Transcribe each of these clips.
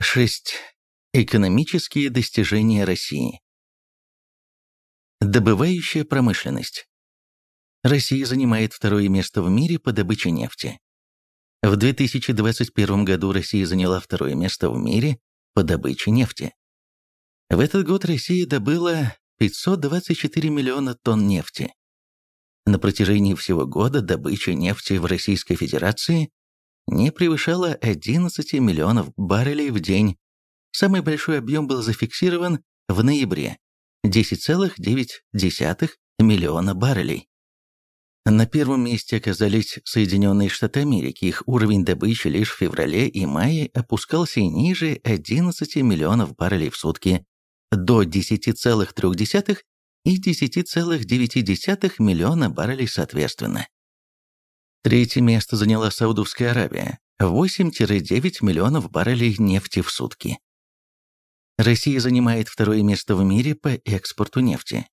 6. Экономические достижения России. Добывающая промышленность. Россия занимает второе место в мире по добыче нефти. В 2021 году Россия заняла второе место в мире по добыче нефти. В этот год Россия добыла 524 миллиона тонн нефти. На протяжении всего года добыча нефти в Российской Федерации не превышала 11 миллионов баррелей в день. Самый большой объем был зафиксирован в ноябре – 10,9 миллиона баррелей. На первом месте оказались Соединенные Штаты Америки. Их уровень добычи лишь в феврале и мае опускался ниже 11 миллионов баррелей в сутки до 10,3 и 10,9 миллиона баррелей соответственно. Третье место заняла Саудовская Аравия – 8-9 миллионов баррелей нефти в сутки. Россия занимает второе место в мире по экспорту нефти.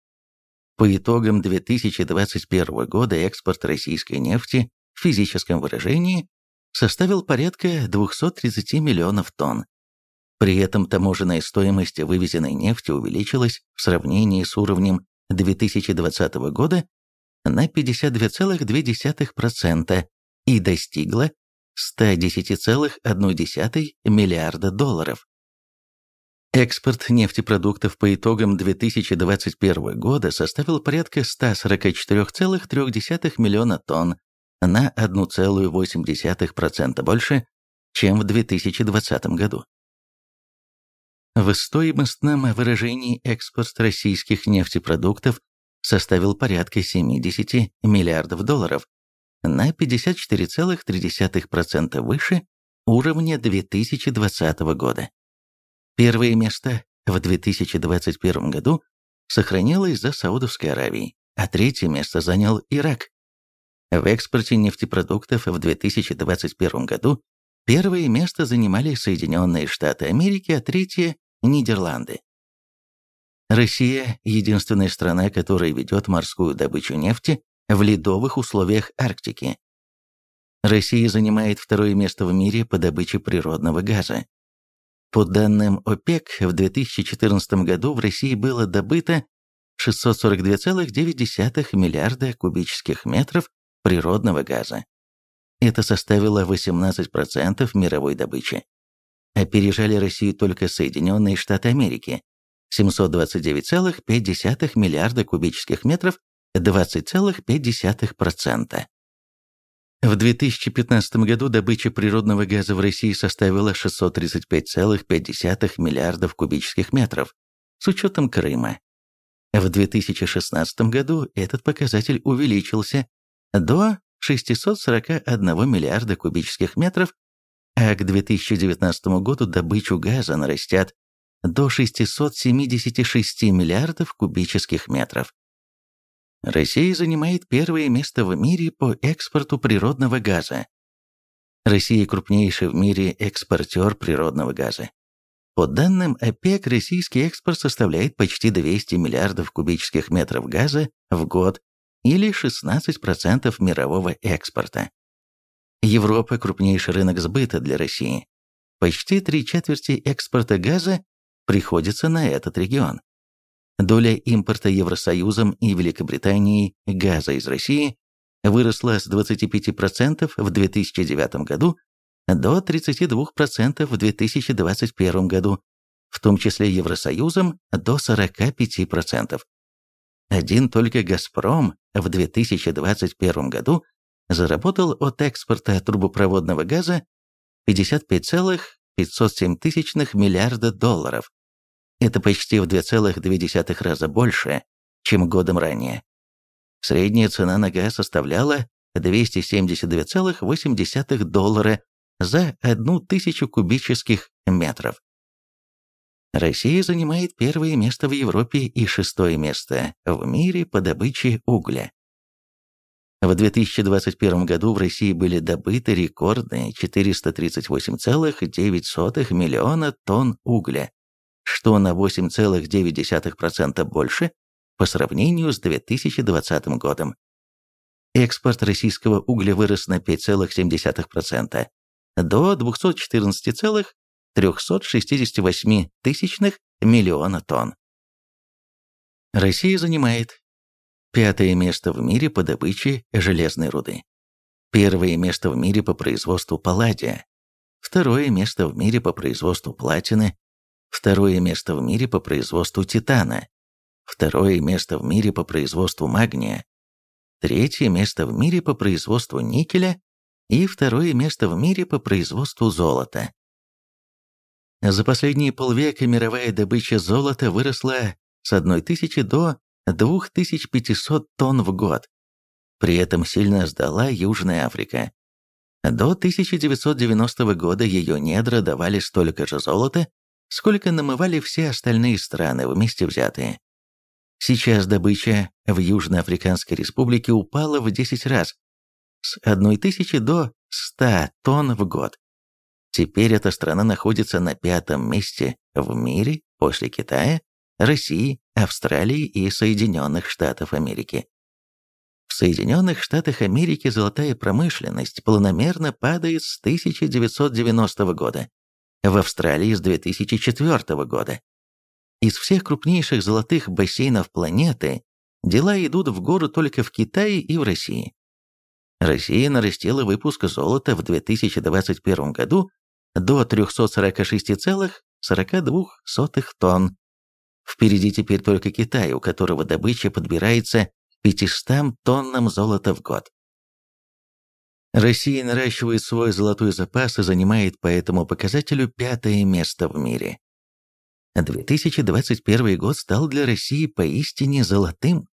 По итогам 2021 года экспорт российской нефти в физическом выражении составил порядка 230 миллионов тонн. При этом таможенная стоимость вывезенной нефти увеличилась в сравнении с уровнем 2020 года на 52,2% и достигла 110,1 миллиарда долларов. Экспорт нефтепродуктов по итогам 2021 года составил порядка 144,3 миллиона тонн на 1,8% больше, чем в 2020 году. В стоимостном выражении экспорт российских нефтепродуктов составил порядка 70 миллиардов долларов, на 54,3% выше уровня 2020 года. Первое место в 2021 году сохранилось за Саудовской Аравией, а третье место занял Ирак. В экспорте нефтепродуктов в 2021 году первое место занимали Соединенные Штаты Америки, а третье – Нидерланды. Россия – единственная страна, которая ведет морскую добычу нефти в ледовых условиях Арктики. Россия занимает второе место в мире по добыче природного газа. По данным ОПЕК, в 2014 году в России было добыто 642,9 миллиарда кубических метров природного газа. Это составило 18% мировой добычи. Опережали Россию только Соединенные Штаты Америки – 729,5 миллиарда кубических метров, 20,5%. В 2015 году добыча природного газа в России составила 635,5 миллиардов кубических метров, с учетом Крыма. В 2016 году этот показатель увеличился до 641 миллиарда кубических метров, а к 2019 году добычу газа нарастят до 676 миллиардов кубических метров. Россия занимает первое место в мире по экспорту природного газа. Россия крупнейший в мире экспортер природного газа. По данным ОПЕК, российский экспорт составляет почти 200 миллиардов кубических метров газа в год или 16% мирового экспорта. Европа – крупнейший рынок сбыта для России. Почти три четверти экспорта газа приходится на этот регион. Доля импорта Евросоюзом и Великобританией газа из России выросла с 25% в 2009 году до 32% в 2021 году, в том числе Евросоюзом до 45%. Один только «Газпром» в 2021 году заработал от экспорта трубопроводного газа 55,507 миллиарда долларов. Это почти в 2,2 раза больше, чем годом ранее. Средняя цена на газ составляла 272,8 доллара за одну тысячу кубических метров. Россия занимает первое место в Европе и шестое место в мире по добыче угля. В 2021 году в России были добыты рекордные 438,9 миллиона тонн угля, что на 8,9% больше по сравнению с 2020 годом. Экспорт российского угля вырос на 5,7% до 214,3 368 тысячных миллиона тонн. Россия занимает пятое место в мире по добыче железной руды, первое место в мире по производству палладия, второе место в мире по производству платины, второе место в мире по производству титана, второе место в мире по производству магния, третье место в мире по производству никеля и второе место в мире по производству золота. За последние полвека мировая добыча золота выросла с 1000 до 2500 тонн в год. При этом сильно сдала Южная Африка. До 1990 года ее недра давали столько же золота, сколько намывали все остальные страны вместе взятые. Сейчас добыча в Южноафриканской республике упала в 10 раз, с 1000 до 100 тонн в год. Теперь эта страна находится на пятом месте в мире после Китая, России, Австралии и Соединенных Штатов Америки. В Соединенных Штатах Америки золотая промышленность планомерно падает с 1990 года, в Австралии с 2004 года. Из всех крупнейших золотых бассейнов планеты дела идут в гору только в Китае и в России. Россия нарастила выпуск золота в 2021 году до 346,42 тонн. Впереди теперь только Китай, у которого добыча подбирается 500 тоннам золота в год. Россия наращивает свой золотой запас и занимает по этому показателю пятое место в мире. 2021 год стал для России поистине золотым.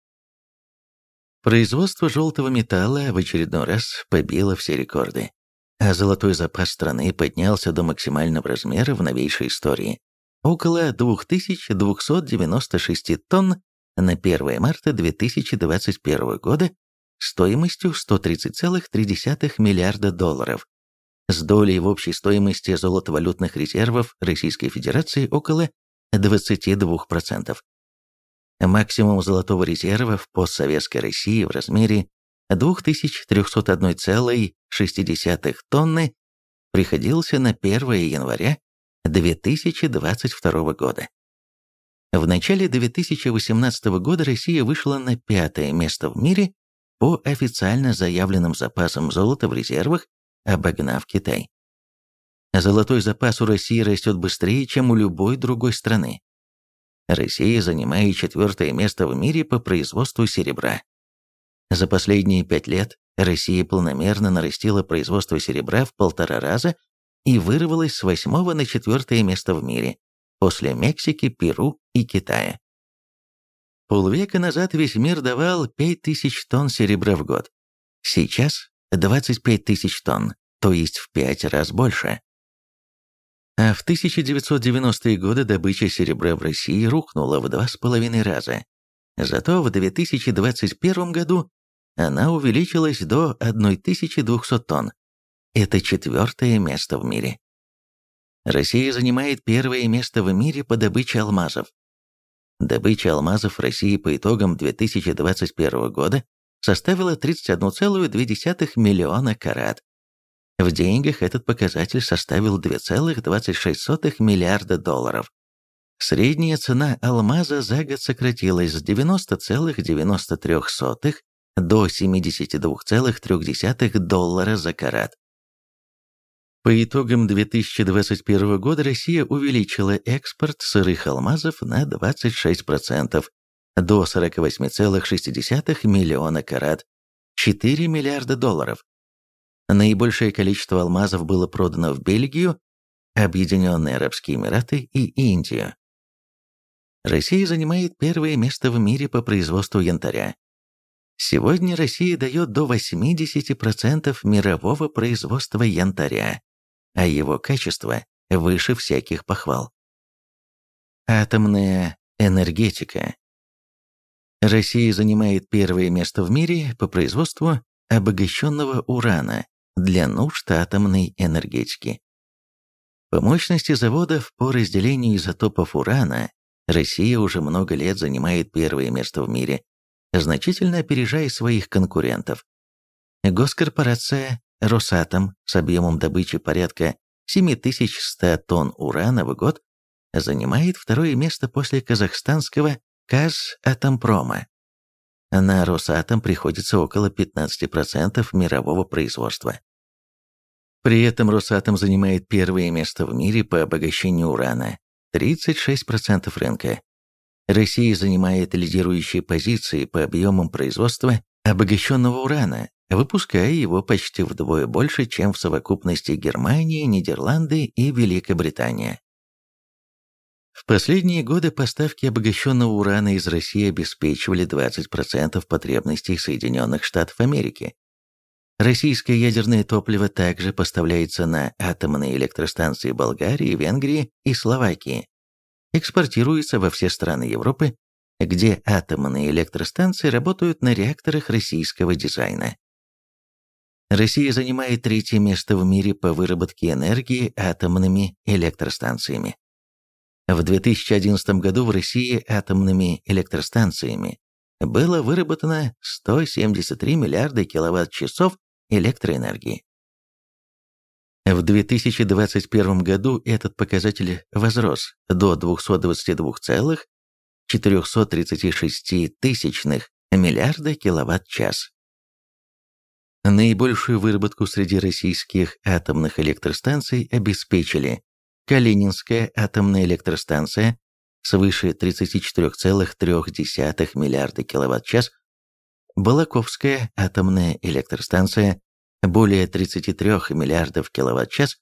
Производство желтого металла в очередной раз побило все рекорды, а золотой запас страны поднялся до максимального размера в новейшей истории – около 2296 тонн на 1 марта 2021 года стоимостью 130,3 миллиарда долларов, с долей в общей стоимости золотовалютных резервов Российской Федерации около 22%. Максимум золотого резерва в постсоветской России в размере 2301,6 тонны приходился на 1 января 2022 года. В начале 2018 года Россия вышла на пятое место в мире по официально заявленным запасам золота в резервах, обогнав Китай. Золотой запас у России растет быстрее, чем у любой другой страны. Россия занимает четвертое место в мире по производству серебра. За последние пять лет Россия полномерно нарастила производство серебра в полтора раза и вырвалась с восьмого на четвертое место в мире, после Мексики, Перу и Китая. Полвека назад весь мир давал 5000 тонн серебра в год. Сейчас 25 тысяч тонн, то есть в пять раз больше. А в 1990-е годы добыча серебра в России рухнула в два с половиной раза. Зато в 2021 году она увеличилась до 1200 тонн. Это четвертое место в мире. Россия занимает первое место в мире по добыче алмазов. Добыча алмазов в России по итогам 2021 года составила 31,2 миллиона карат. В деньгах этот показатель составил 2,26 миллиарда долларов. Средняя цена алмаза за год сократилась с 90,93 до 72,3 доллара за карат. По итогам 2021 года Россия увеличила экспорт сырых алмазов на 26%, до 48,6 миллиона карат, 4 миллиарда долларов. Наибольшее количество алмазов было продано в Бельгию, Объединенные Арабские Эмираты и Индию. Россия занимает первое место в мире по производству янтаря. Сегодня Россия дает до 80% мирового производства янтаря а его качество выше всяких похвал. Атомная энергетика. Россия занимает первое место в мире по производству обогащенного урана для нужд атомной энергетики. По мощности заводов по разделению изотопов урана Россия уже много лет занимает первое место в мире, значительно опережая своих конкурентов. Госкорпорация Росатом с объемом добычи порядка 7100 тонн урана в год, занимает второе место после казахстанского Казатомпрома. На Росатом приходится около 15% мирового производства. При этом Росатом занимает первое место в мире по обогащению урана – 36% рынка. Россия занимает лидирующие позиции по объемам производства обогащенного урана, выпуская его почти вдвое больше, чем в совокупности Германия, Нидерланды и Великобритания. В последние годы поставки обогащенного урана из России обеспечивали 20% потребностей Соединенных Штатов Америки, Российское ядерное топливо также поставляется на атомные электростанции Болгарии, Венгрии и Словакии. Экспортируется во все страны Европы, где атомные электростанции работают на реакторах российского дизайна. Россия занимает третье место в мире по выработке энергии атомными электростанциями. В 2011 году в России атомными электростанциями было выработано 173 миллиарда киловатт-часов электроэнергии. В 2021 году этот показатель возрос до 222,436 миллиарда киловатт-час. Наибольшую выработку среди российских атомных электростанций обеспечили. Калининская атомная электростанция свыше 34,3 миллиарда киловатт-час, Балаковская атомная электростанция более 33 миллиардов киловатт-час.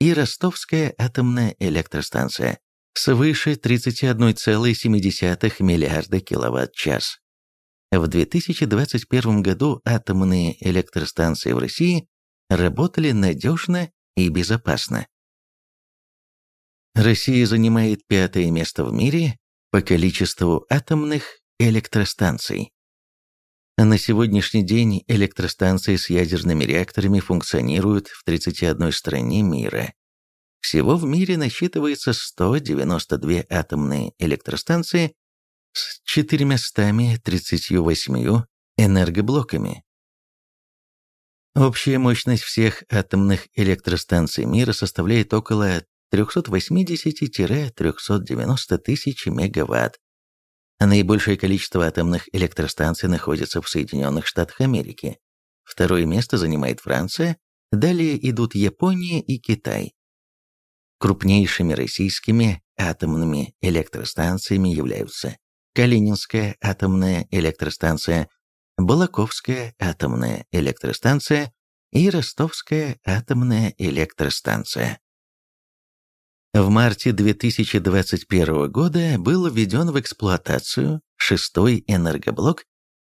И Ростовская атомная электростанция свыше 31,7 миллиарда киловатт-час. В 2021 году атомные электростанции в России работали надежно и безопасно. Россия занимает пятое место в мире по количеству атомных электростанций. На сегодняшний день электростанции с ядерными реакторами функционируют в 31 стране мира. Всего в мире насчитывается 192 атомные электростанции с 438 энергоблоками. Общая мощность всех атомных электростанций мира составляет около 380-390 тысяч мегаватт, Наибольшее количество атомных электростанций находится в Соединенных Штатах Америки. Второе место занимает Франция, далее идут Япония и Китай. Крупнейшими российскими атомными электростанциями являются Калининская атомная электростанция, Балаковская атомная электростанция и Ростовская атомная электростанция. В марте 2021 года был введен в эксплуатацию шестой энергоблок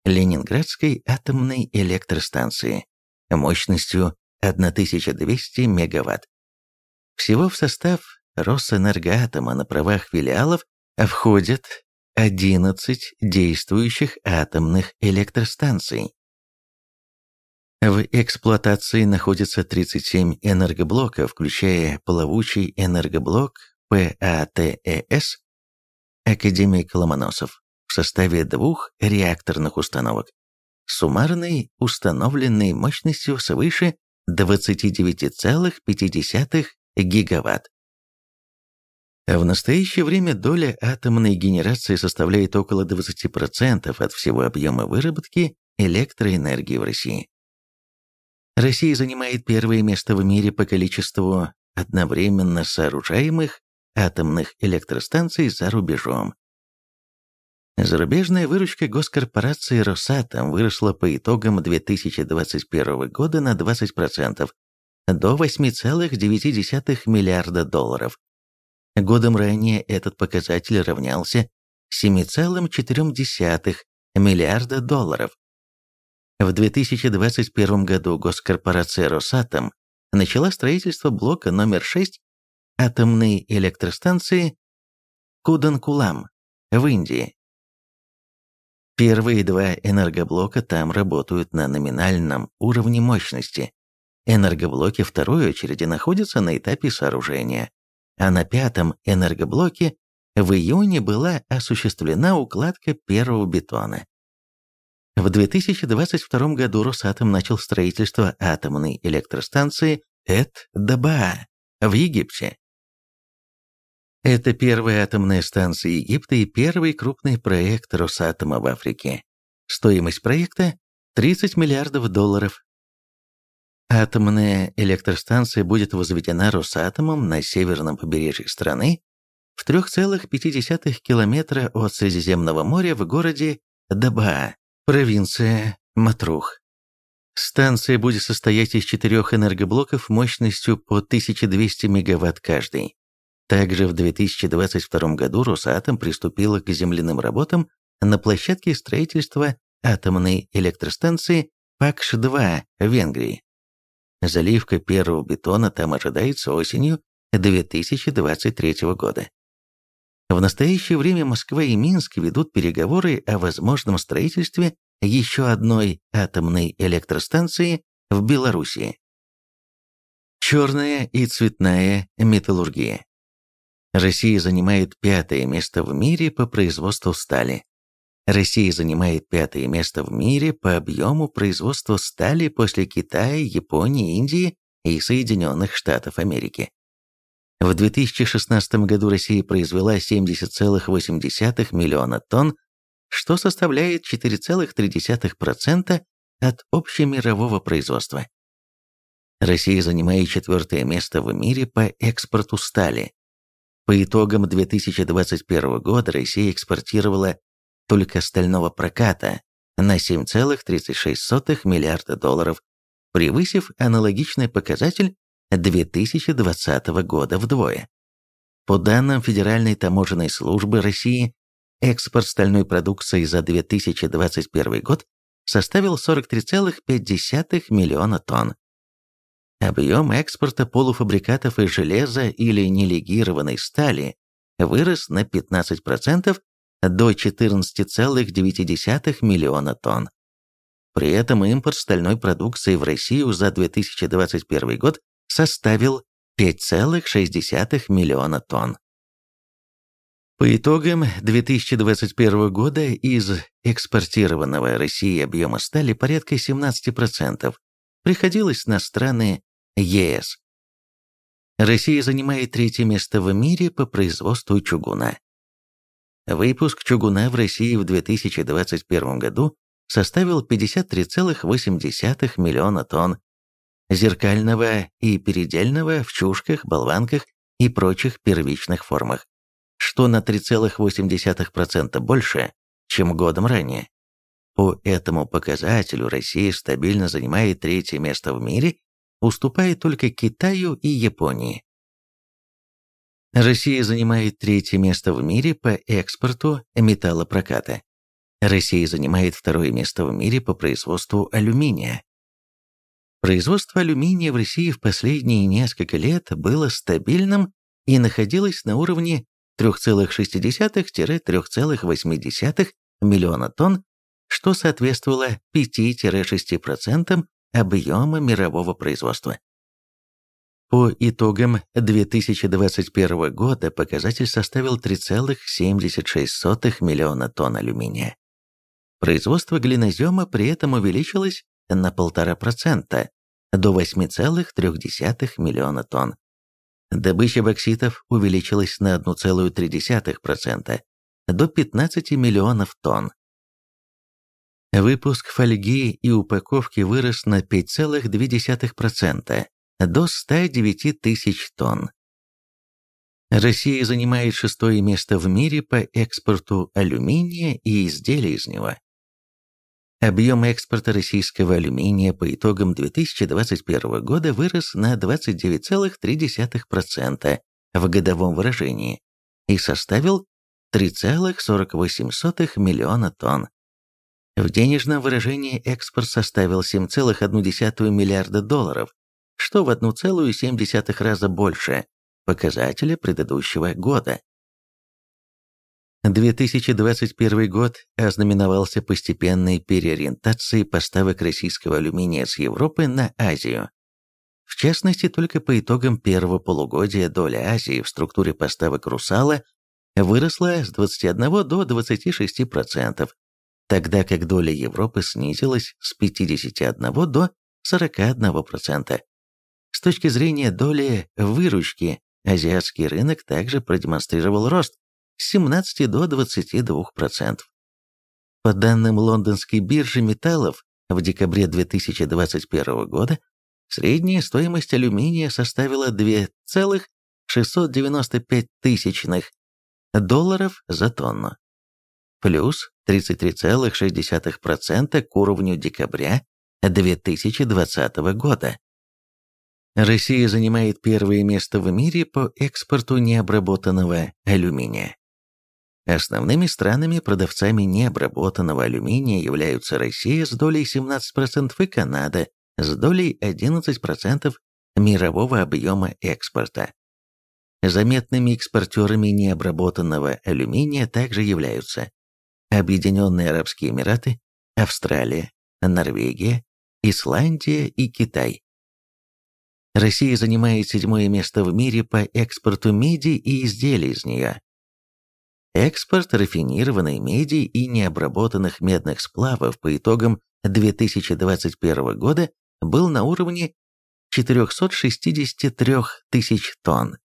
Ленинградской атомной электростанции мощностью 1200 мегаватт. Всего в состав Росэнергоатома на правах филиалов входят 11 действующих атомных электростанций. В эксплуатации находится 37 энергоблоков, включая плавучий энергоблок ПАТЭС «Академик Ломоносов» в составе двух реакторных установок, суммарной установленной мощностью свыше 29,5 гигаватт. В настоящее время доля атомной генерации составляет около 20% от всего объема выработки электроэнергии в России. Россия занимает первое место в мире по количеству одновременно сооружаемых атомных электростанций за рубежом. Зарубежная выручка госкорпорации «Росатом» выросла по итогам 2021 года на 20%, до 8,9 миллиарда долларов. Годом ранее этот показатель равнялся 7,4 миллиарда долларов. В 2021 году госкорпорация «Росатом» начала строительство блока номер 6 атомной электростанции Куданкулам в Индии. Первые два энергоблока там работают на номинальном уровне мощности. Энергоблоки второй очереди находятся на этапе сооружения, а на пятом энергоблоке в июне была осуществлена укладка первого бетона. В 2022 году Росатом начал строительство атомной электростанции Эт-Дабаа в Египте. Это первая атомная станция Египта и первый крупный проект Росатома в Африке. Стоимость проекта – 30 миллиардов долларов. Атомная электростанция будет возведена Росатомом на северном побережье страны в 3,5 километра от Средиземного моря в городе Дабаа, провинция Матрух. Станция будет состоять из четырех энергоблоков мощностью по 1200 мегаватт каждый. Также в 2022 году Росатом приступила к земляным работам на площадке строительства атомной электростанции ПАКШ-2 в Венгрии. Заливка первого бетона там ожидается осенью 2023 года. В настоящее время Москва и Минск ведут переговоры о возможном строительстве еще одной атомной электростанции в Белоруссии. Черная и цветная металлургия. Россия занимает пятое место в мире по производству стали. Россия занимает пятое место в мире по объему производства стали после Китая, Японии, Индии и Соединенных Штатов Америки. В 2016 году Россия произвела 70,8 миллиона тонн, что составляет 4,3% от общемирового производства. Россия занимает четвертое место в мире по экспорту стали. По итогам 2021 года Россия экспортировала только стального проката на 7,36 миллиарда долларов, превысив аналогичный показатель 2020 года вдвое. По данным Федеральной таможенной службы России, экспорт стальной продукции за 2021 год составил 43,5 миллиона тонн. Объем экспорта полуфабрикатов из железа или нелегированной стали вырос на 15% до 14,9 миллиона тонн. При этом импорт стальной продукции в Россию за 2021 год составил 5,6 миллиона тонн. По итогам 2021 года из экспортированного России объема стали порядка 17% приходилось на страны ЕС. Россия занимает третье место в мире по производству чугуна. Выпуск чугуна в России в 2021 году составил 53,8 миллиона тонн, зеркального и передельного в чушках, болванках и прочих первичных формах, что на 3,8% больше, чем годом ранее. По этому показателю Россия стабильно занимает третье место в мире, уступая только Китаю и Японии. Россия занимает третье место в мире по экспорту металлопроката. Россия занимает второе место в мире по производству алюминия. Производство алюминия в России в последние несколько лет было стабильным и находилось на уровне 3,6-3,8 миллиона тонн, что соответствовало 5-6% объема мирового производства. По итогам 2021 года показатель составил 3,76 миллиона тонн алюминия. Производство глинозема при этом увеличилось на 1,5% до 8,3 миллиона тонн. Добыча бокситов увеличилась на 1,3% до 15 миллионов тонн. Выпуск фольги и упаковки вырос на 5,2% до 109 тысяч тонн. Россия занимает шестое место в мире по экспорту алюминия и изделий из него. Объем экспорта российского алюминия по итогам 2021 года вырос на 29,3% в годовом выражении и составил 3,48 миллиона тонн. В денежном выражении экспорт составил 7,1 миллиарда долларов, что в 1,7 раза больше показателя предыдущего года. 2021 год ознаменовался постепенной переориентацией поставок российского алюминия с Европы на Азию. В частности, только по итогам первого полугодия доля Азии в структуре поставок «Русала» выросла с 21 до 26%, тогда как доля Европы снизилась с 51 до 41%. Точки зрения доли выручки, азиатский рынок также продемонстрировал рост с 17 до 22%. По данным лондонской биржи металлов, в декабре 2021 года средняя стоимость алюминия составила 2,695 тысячных долларов за тонну, плюс 33,6% к уровню декабря 2020 года. Россия занимает первое место в мире по экспорту необработанного алюминия. Основными странами-продавцами необработанного алюминия являются Россия с долей 17% и Канада с долей 11% мирового объема экспорта. Заметными экспортерами необработанного алюминия также являются Объединенные Арабские Эмираты, Австралия, Норвегия, Исландия и Китай. Россия занимает седьмое место в мире по экспорту меди и изделий из нее. Экспорт рафинированной меди и необработанных медных сплавов по итогам 2021 года был на уровне 463 тысяч тонн.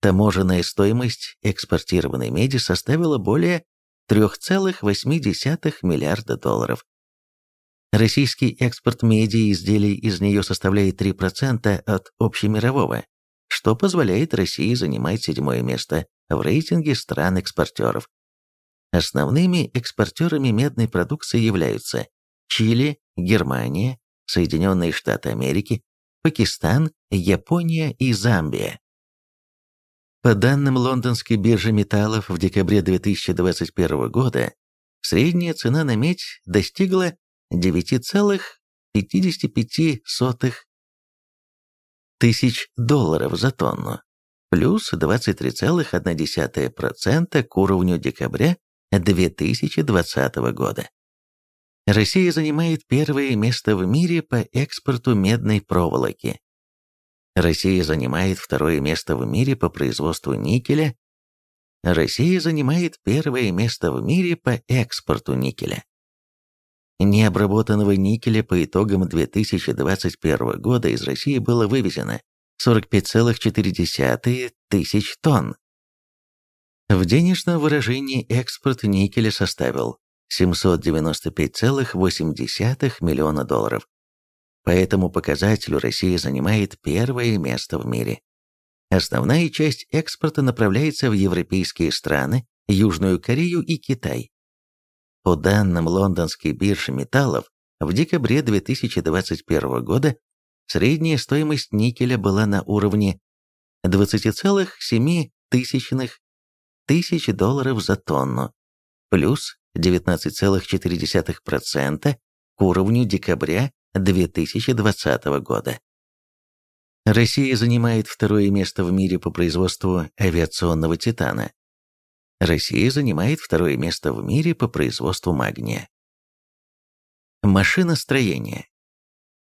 Таможенная стоимость экспортированной меди составила более 3,8 миллиарда долларов. Российский экспорт меди и изделий из нее составляет 3% от общемирового, что позволяет России занимать седьмое место в рейтинге стран-экспортеров. Основными экспортерами медной продукции являются Чили, Германия, Соединенные Штаты Америки, Пакистан, Япония и Замбия. По данным лондонской биржи металлов в декабре 2021 года, средняя цена на медь достигла 9,55 тысяч долларов за тонну, плюс 23,1% к уровню декабря 2020 года. Россия занимает первое место в мире по экспорту медной проволоки. Россия занимает второе место в мире по производству никеля. Россия занимает первое место в мире по экспорту никеля. Необработанного никеля по итогам 2021 года из России было вывезено 45,4 тысяч тонн. В денежном выражении экспорт никеля составил 795,8 миллиона долларов. По этому показателю Россия занимает первое место в мире. Основная часть экспорта направляется в европейские страны, Южную Корею и Китай. По данным лондонской биржи металлов, в декабре 2021 года средняя стоимость никеля была на уровне 20,7 тысячных тысяч долларов за тонну, плюс 19,4% к уровню декабря 2020 года. Россия занимает второе место в мире по производству авиационного титана. Россия занимает второе место в мире по производству магния. Машиностроение.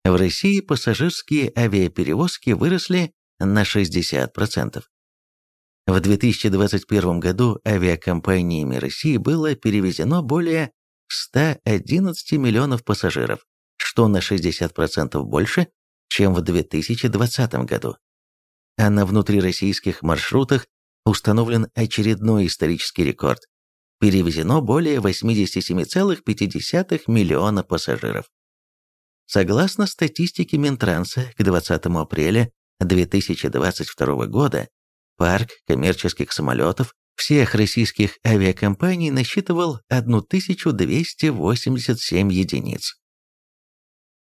В России пассажирские авиаперевозки выросли на 60%. В 2021 году авиакомпаниями России было перевезено более 111 миллионов пассажиров, что на 60% больше, чем в 2020 году. А на внутрироссийских маршрутах установлен очередной исторический рекорд. Перевезено более 87,5 миллиона пассажиров. Согласно статистике Минтранса, к 20 апреля 2022 года Парк коммерческих самолетов всех российских авиакомпаний насчитывал 1287 единиц.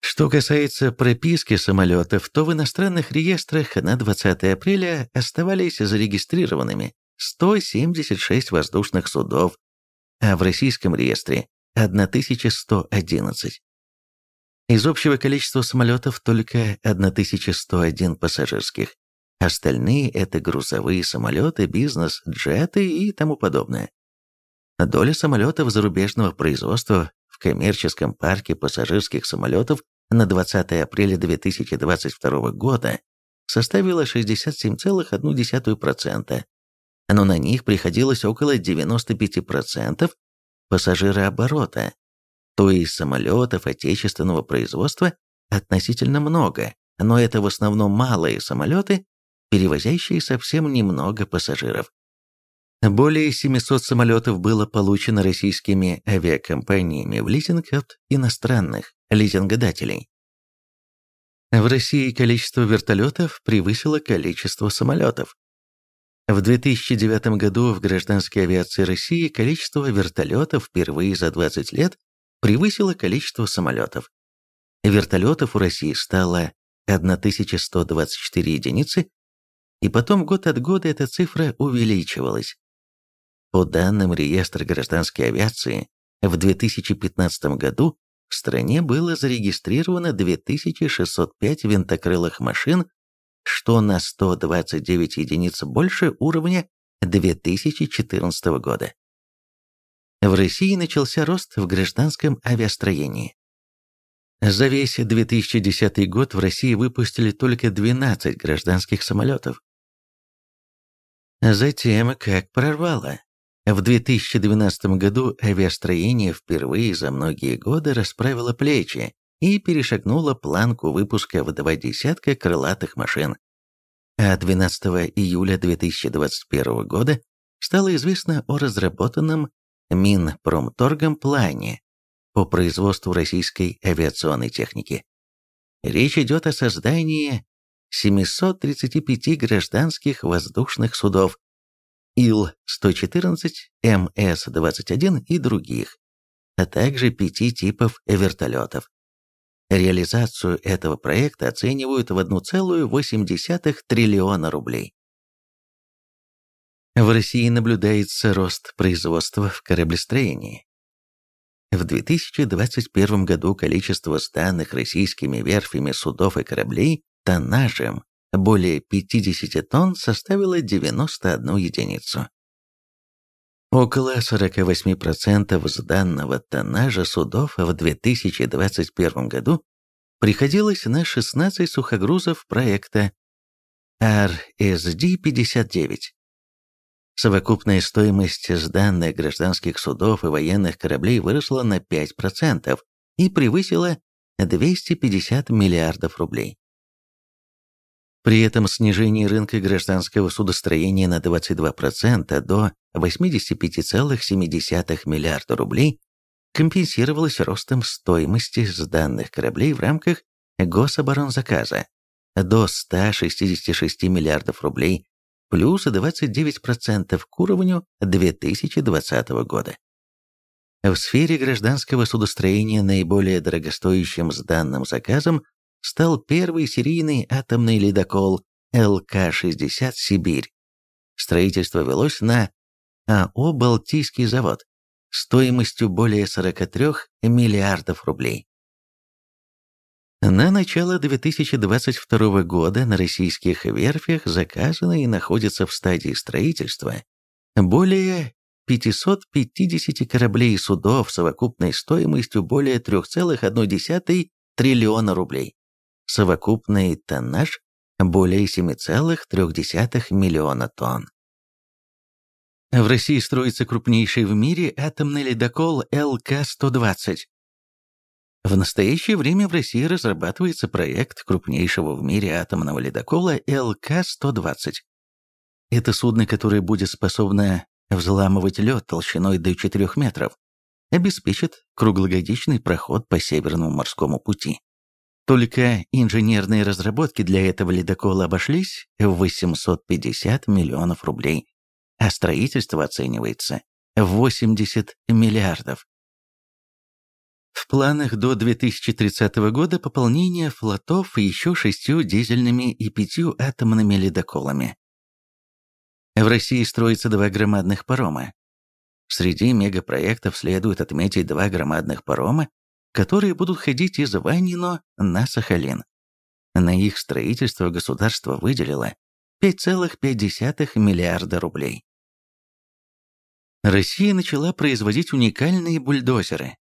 Что касается прописки самолетов, то в иностранных реестрах на 20 апреля оставались зарегистрированными 176 воздушных судов, а в российском реестре 1111. Из общего количества самолетов только 1101 пассажирских, Остальные – это грузовые самолеты, бизнес-джеты и тому подобное. Доля самолетов зарубежного производства в коммерческом парке пассажирских самолетов на 20 апреля 2022 года составила 67,1%, но на них приходилось около 95% пассажирооборота, то есть самолетов отечественного производства относительно много, но это в основном малые самолеты, перевозящие совсем немного пассажиров. Более 700 самолетов было получено российскими авиакомпаниями в лизинг от иностранных лизингодателей. В России количество вертолетов превысило количество самолетов. В 2009 году в гражданской авиации России количество вертолетов впервые за 20 лет превысило количество самолетов. Вертолетов у России стало 1124 единицы, и потом год от года эта цифра увеличивалась. По данным реестра гражданской авиации, в 2015 году в стране было зарегистрировано 2605 винтокрылых машин, что на 129 единиц больше уровня 2014 года. В России начался рост в гражданском авиастроении. За весь 2010 год в России выпустили только 12 гражданских самолетов. Затем, как прорвало, в 2012 году авиастроение впервые за многие годы расправило плечи и перешагнуло планку выпуска в два десятка крылатых машин. А 12 июля 2021 года стало известно о разработанном Минпромторгом плане по производству российской авиационной техники. Речь идет о создании 735 гражданских воздушных судов, Ил-114, МС-21 и других, а также пяти типов вертолетов. Реализацию этого проекта оценивают в 1,8 триллиона рублей. В России наблюдается рост производства в кораблестроении. В 2021 году количество сданных российскими верфями судов и кораблей тоннажем более 50 тонн составило 91 единицу. Около 48% сданного тоннажа судов в 2021 году приходилось на 16 сухогрузов проекта RSD-59. Совокупная стоимость сданных гражданских судов и военных кораблей выросла на 5% и превысила 250 миллиардов рублей. При этом снижение рынка гражданского судостроения на 22% до 85,7 миллиарда рублей компенсировалось ростом стоимости сданных кораблей в рамках гособоронзаказа до 166 миллиардов рублей, плюс 29% к уровню 2020 года. В сфере гражданского судостроения наиболее дорогостоящим сданным заказом стал первый серийный атомный ледокол ЛК-60 «Сибирь». Строительство велось на АО «Балтийский завод» стоимостью более 43 миллиардов рублей. На начало 2022 года на российских верфях заказано и находится в стадии строительства более 550 кораблей и судов совокупной стоимостью более 3,1 триллиона рублей. Совокупный тоннаж более 7,3 миллиона тонн. В России строится крупнейший в мире атомный ледокол ЛК-120. В настоящее время в России разрабатывается проект крупнейшего в мире атомного ледокола ЛК-120. Это судно, которое будет способно взламывать лед толщиной до 4 метров, обеспечит круглогодичный проход по Северному морскому пути. Только инженерные разработки для этого ледокола обошлись в 850 миллионов рублей, а строительство оценивается в 80 миллиардов. В планах до 2030 года пополнение флотов еще шестью дизельными и пятью атомными ледоколами. В России строится два громадных парома. Среди мегапроектов следует отметить два громадных парома, которые будут ходить из Ванино на Сахалин. На их строительство государство выделило 5,5 миллиарда рублей. Россия начала производить уникальные бульдозеры.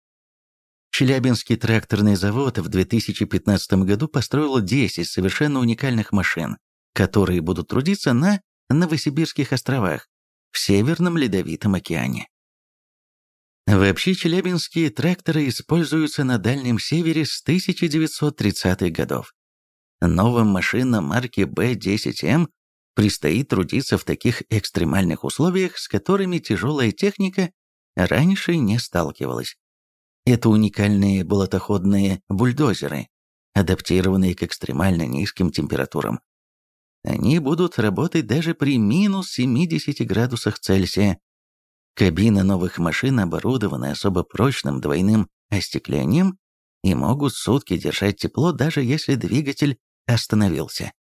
Челябинский тракторный завод в 2015 году построил 10 совершенно уникальных машин, которые будут трудиться на Новосибирских островах в Северном Ледовитом океане. Вообще челябинские тракторы используются на Дальнем Севере с 1930-х годов. Новым машинам марки B10M предстоит трудиться в таких экстремальных условиях, с которыми тяжелая техника раньше не сталкивалась. Это уникальные болотоходные бульдозеры, адаптированные к экстремально низким температурам. Они будут работать даже при минус 70 градусах Цельсия. Кабины новых машин оборудованы особо прочным двойным остеклением и могут сутки держать тепло, даже если двигатель остановился.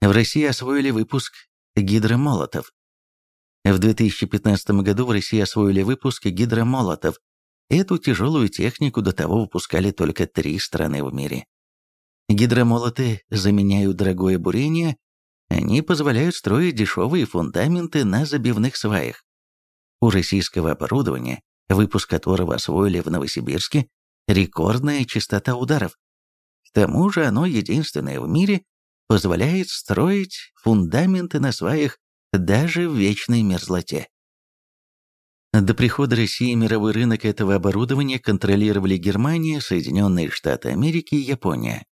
В России освоили выпуск гидромолотов. В 2015 году в России освоили выпуск гидромолотов. Эту тяжелую технику до того выпускали только три страны в мире. Гидромолоты заменяют дорогое бурение, они позволяют строить дешевые фундаменты на забивных сваях. У российского оборудования, выпуск которого освоили в Новосибирске, рекордная частота ударов. К тому же оно единственное в мире позволяет строить фундаменты на сваях даже в вечной мерзлоте. До прихода России мировой рынок этого оборудования контролировали Германия, Соединенные Штаты Америки и Япония.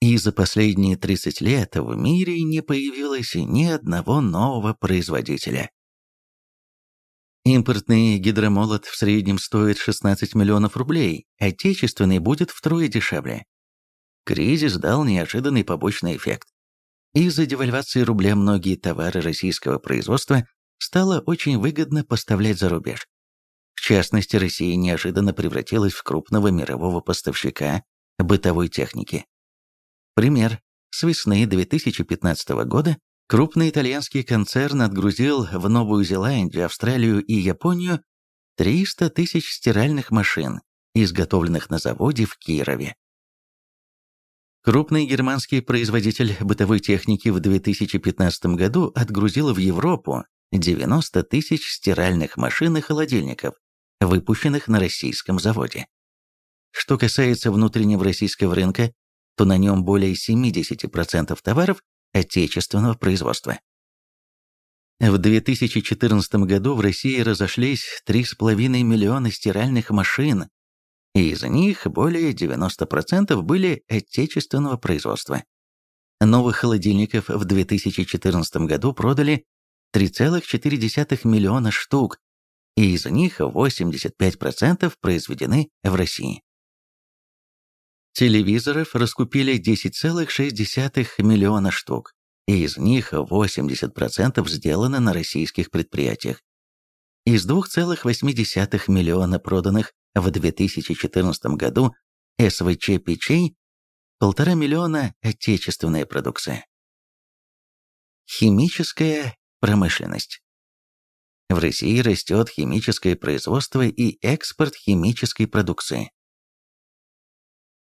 И за последние 30 лет в мире не появилось ни одного нового производителя. Импортный гидромолот в среднем стоит 16 миллионов рублей, отечественный будет втрое дешевле. Кризис дал неожиданный побочный эффект. Из-за девальвации рубля многие товары российского производства стало очень выгодно поставлять за рубеж. В частности, Россия неожиданно превратилась в крупного мирового поставщика бытовой техники. Пример. С весны 2015 года крупный итальянский концерн отгрузил в Новую Зеландию, Австралию и Японию 300 тысяч стиральных машин, изготовленных на заводе в Кирове. Крупный германский производитель бытовой техники в 2015 году отгрузил в Европу 90 тысяч стиральных машин и холодильников, выпущенных на российском заводе. Что касается внутреннего российского рынка, то на нем более 70% товаров отечественного производства. В 2014 году в России разошлись 3,5 миллиона стиральных машин, и из них более 90% были отечественного производства. Новых холодильников в 2014 году продали 3,4 миллиона штук, и из них 85% произведены в России. Телевизоров раскупили 10,6 миллиона штук, и из них 80% сделано на российских предприятиях. Из 2,8 миллиона проданных в 2014 году СВЧ печей полтора миллиона отечественная продукция. Химическая промышленность. В России растет химическое производство и экспорт химической продукции.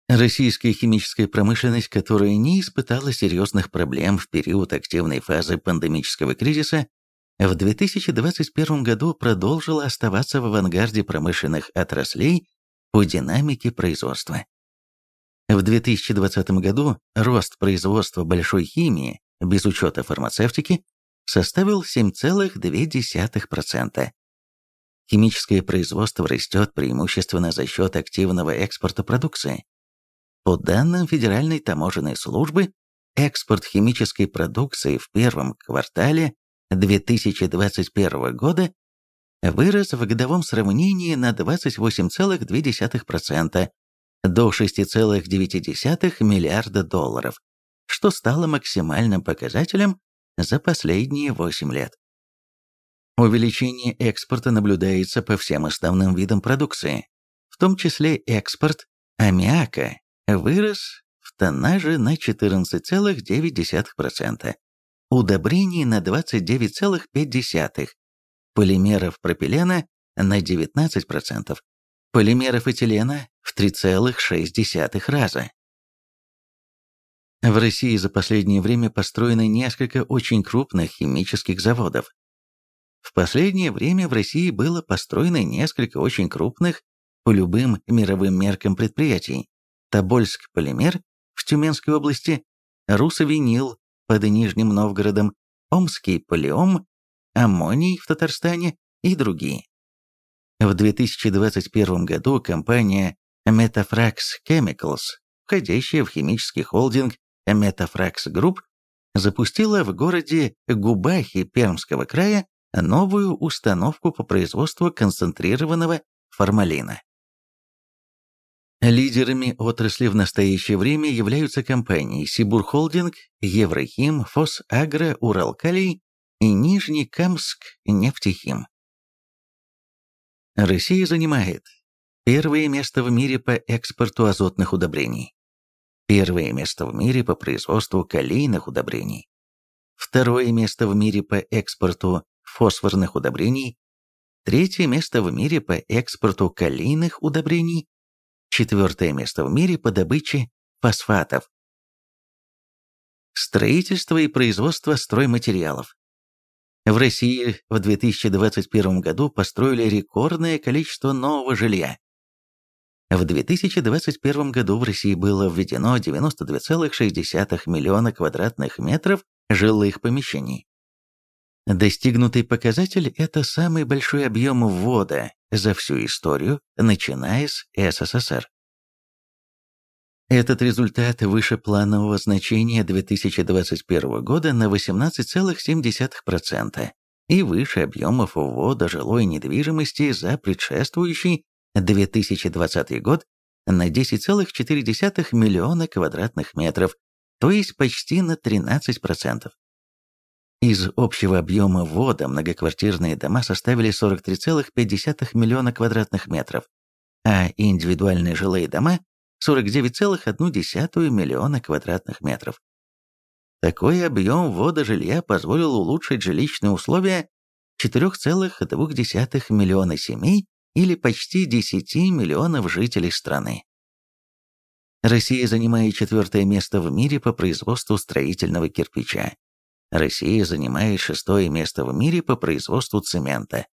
Российская химическая промышленность, которая не испытала серьезных проблем в период активной фазы пандемического кризиса, в 2021 году продолжила оставаться в авангарде промышленных отраслей по динамике производства. В 2020 году рост производства большой химии, без учета фармацевтики, составил 7,2%. Химическое производство растет преимущественно за счет активного экспорта продукции. По данным Федеральной таможенной службы, экспорт химической продукции в первом квартале 2021 года вырос в годовом сравнении на 28,2% до 6,9 миллиарда долларов, что стало максимальным показателем за последние 8 лет. Увеличение экспорта наблюдается по всем основным видам продукции, в том числе экспорт аммиака вырос в тоннаже на 14,9%, удобрений на 29,5%, полимеров пропилена на 19%, полимеров этилена в 3,6 раза. В России за последнее время построено несколько очень крупных химических заводов. В последнее время в России было построено несколько очень крупных по любым мировым меркам предприятий. Тобольск полимер в Тюменской области, Русовинил под Нижним Новгородом, Омский полиом, Аммоний в Татарстане и другие. В 2021 году компания Metafrax Chemicals входящая в химический холдинг Metafrax Group, запустила в городе Губаха Пермского края новую установку по производству концентрированного формалина. Лидерами отрасли в настоящее время являются компании Сибур Холдинг, Еврохим, ФосАгро, Уралкалий и Нижнекамскнефтехим. Россия занимает первое место в мире по экспорту азотных удобрений, первое место в мире по производству калийных удобрений, второе место в мире по экспорту фосфорных удобрений, третье место в мире по экспорту калийных удобрений, четвертое место в мире по добыче фосфатов. Строительство и производство стройматериалов. В России в 2021 году построили рекордное количество нового жилья. В 2021 году в России было введено 92,6 миллиона квадратных метров жилых помещений. Достигнутый показатель – это самый большой объем ввода за всю историю, начиная с СССР. Этот результат выше планового значения 2021 года на 18,7% и выше объемов ввода жилой недвижимости за предшествующий 2020 год на 10,4 миллиона квадратных метров, то есть почти на 13%. Из общего объема ввода многоквартирные дома составили 43,5 миллиона квадратных метров, а индивидуальные жилые дома 49,1 миллиона квадратных метров. Такой объем ввода жилья позволил улучшить жилищные условия 4,2 миллиона семей или почти 10 миллионов жителей страны. Россия занимает четвертое место в мире по производству строительного кирпича. Россия занимает шестое место в мире по производству цемента.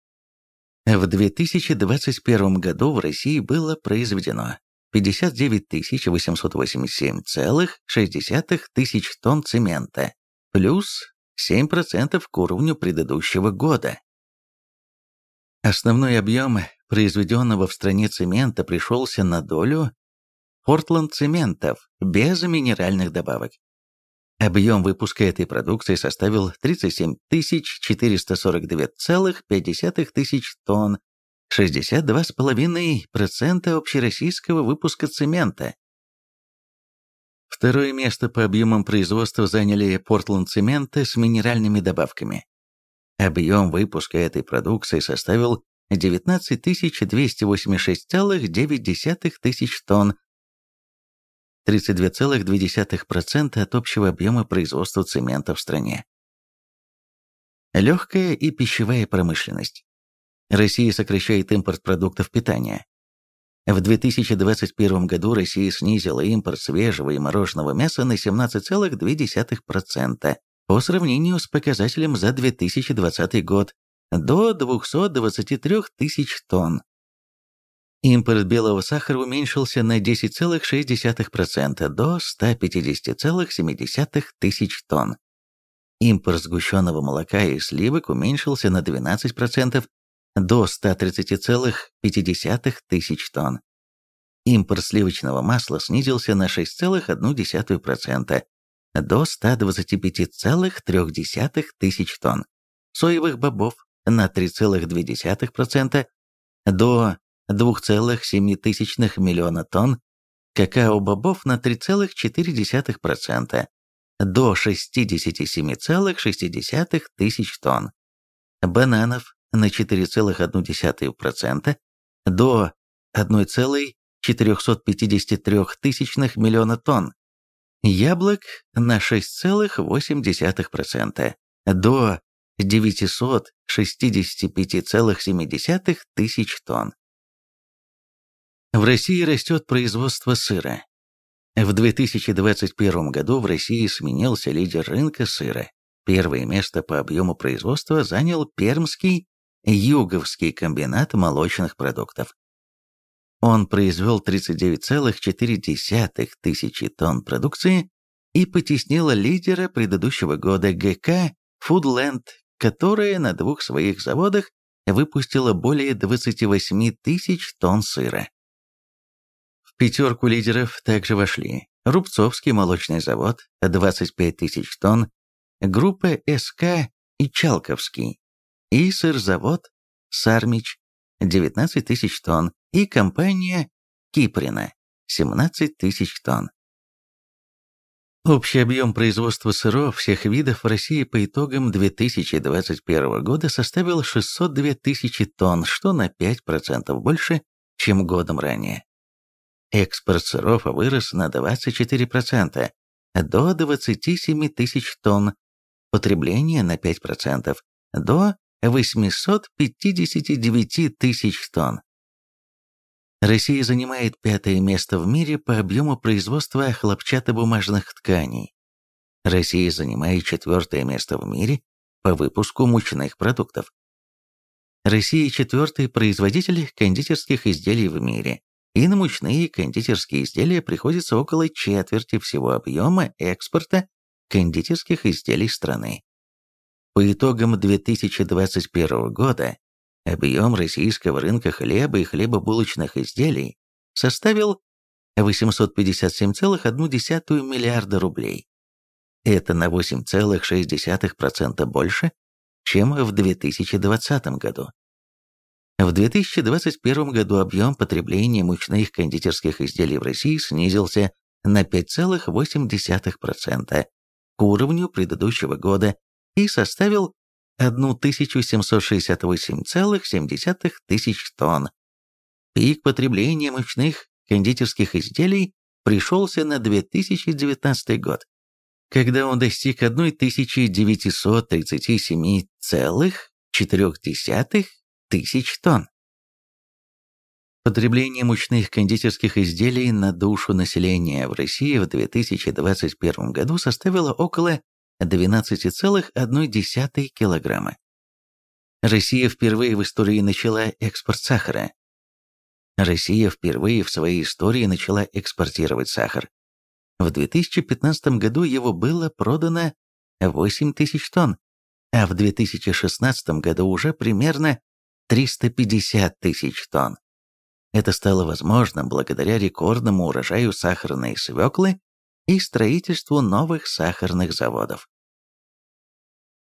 В 2021 году в России было произведено 59 887,6 тысяч тонн цемента, плюс 7% к уровню предыдущего года. Основной объем произведенного в стране цемента пришелся на долю Портленд цементов без минеральных добавок. Объем выпуска этой продукции составил 37 442,5 тысяч тонн, 62,5% общероссийского выпуска цемента. Второе место по объемам производства заняли Портленд цементы с минеральными добавками. Объем выпуска этой продукции составил 19 286,9 тысяч тонн, 32,2% от общего объема производства цемента в стране. Легкая и пищевая промышленность. Россия сокращает импорт продуктов питания. В 2021 году Россия снизила импорт свежего и мороженого мяса на 17,2% по сравнению с показателем за 2020 год до 223 тысяч тонн. Импорт белого сахара уменьшился на 10,6% до 150,7 тысяч тонн. Импорт сгущенного молока и сливок уменьшился на 12% до 130,5 тысяч тонн. Импорт сливочного масла снизился на 6,1% до 125,3 тысяч тонн. Соевых бобов на 3,2% до 2,7 миллиона тонн, какао-бобов на 3,4% до 67,6 тысяч тонн, бананов на 4,1% до 1,453 миллиона тонн, яблок на 6,8% до 965,7 тысяч тонн. В России растет производство сыра. В 2021 году в России сменился лидер рынка сыра. Первое место по объему производства занял Пермский Юговский комбинат молочных продуктов. Он произвел 39,4 тысячи тонн продукции и потеснил лидера предыдущего года ГК Foodland, которая на двух своих заводах выпустила более 28 тысяч тонн сыра. Пятерку лидеров также вошли Рубцовский молочный завод – 25 тысяч тонн, группа СК и Чалковский, и сырзавод «Сармич» 19 тысяч тонн и компания «Киприна» 17 тысяч тонн. Общий объем производства сыров всех видов в России по итогам 2021 года составил 602 тысячи тонн, что на 5% больше, чем годом ранее. Экспорт сыров вырос на 24%, до 27 тысяч тонн, потребление на 5%, до 859 тысяч тонн. Россия занимает пятое место в мире по объему производства хлопчатобумажных тканей. Россия занимает четвертое место в мире по выпуску мучных продуктов. Россия четвертый производитель кондитерских изделий в мире, и на мучные кондитерские изделия приходится около четверти всего объема экспорта кондитерских изделий страны. По итогам 2021 года объем российского рынка хлеба и хлебобулочных изделий составил 857,1 миллиарда рублей. Это на 8,6% больше, чем в 2020 году. В 2021 году объем потребления мучных кондитерских изделий в России снизился на 5,8% к уровню предыдущего года и составил 1768,7 тысяч тонн. Пик потребления мучных кондитерских изделий пришелся на 2019 год, когда он достиг 1937,4 тысяч тонн. Потребление мучных кондитерских изделий на душу населения в России в 2021 году составило около 12,1 килограмма. Россия впервые в истории начала экспорт сахара. Россия впервые в своей истории начала экспортировать сахар. В 2015 году его было продано 8 тысяч тонн, а в 2016 году уже примерно 350 тысяч тонн. Это стало возможным благодаря рекордному урожаю сахарной свеклы и строительству новых сахарных заводов.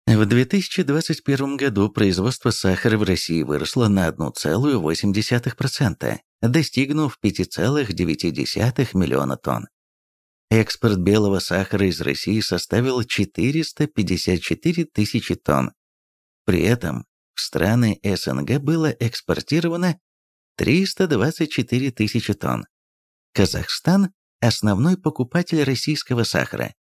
В 2021 году производство сахара в России выросло на 1,8%, достигнув 5,9 миллиона тонн. Экспорт белого сахара из России составил 454 тысячи тонн. При этом страны СНГ было экспортировано 324 тысячи тонн. Казахстан – основной покупатель российского сахара.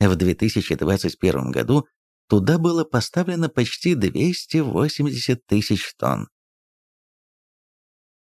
В 2021 году туда было поставлено почти 280 тысяч тонн.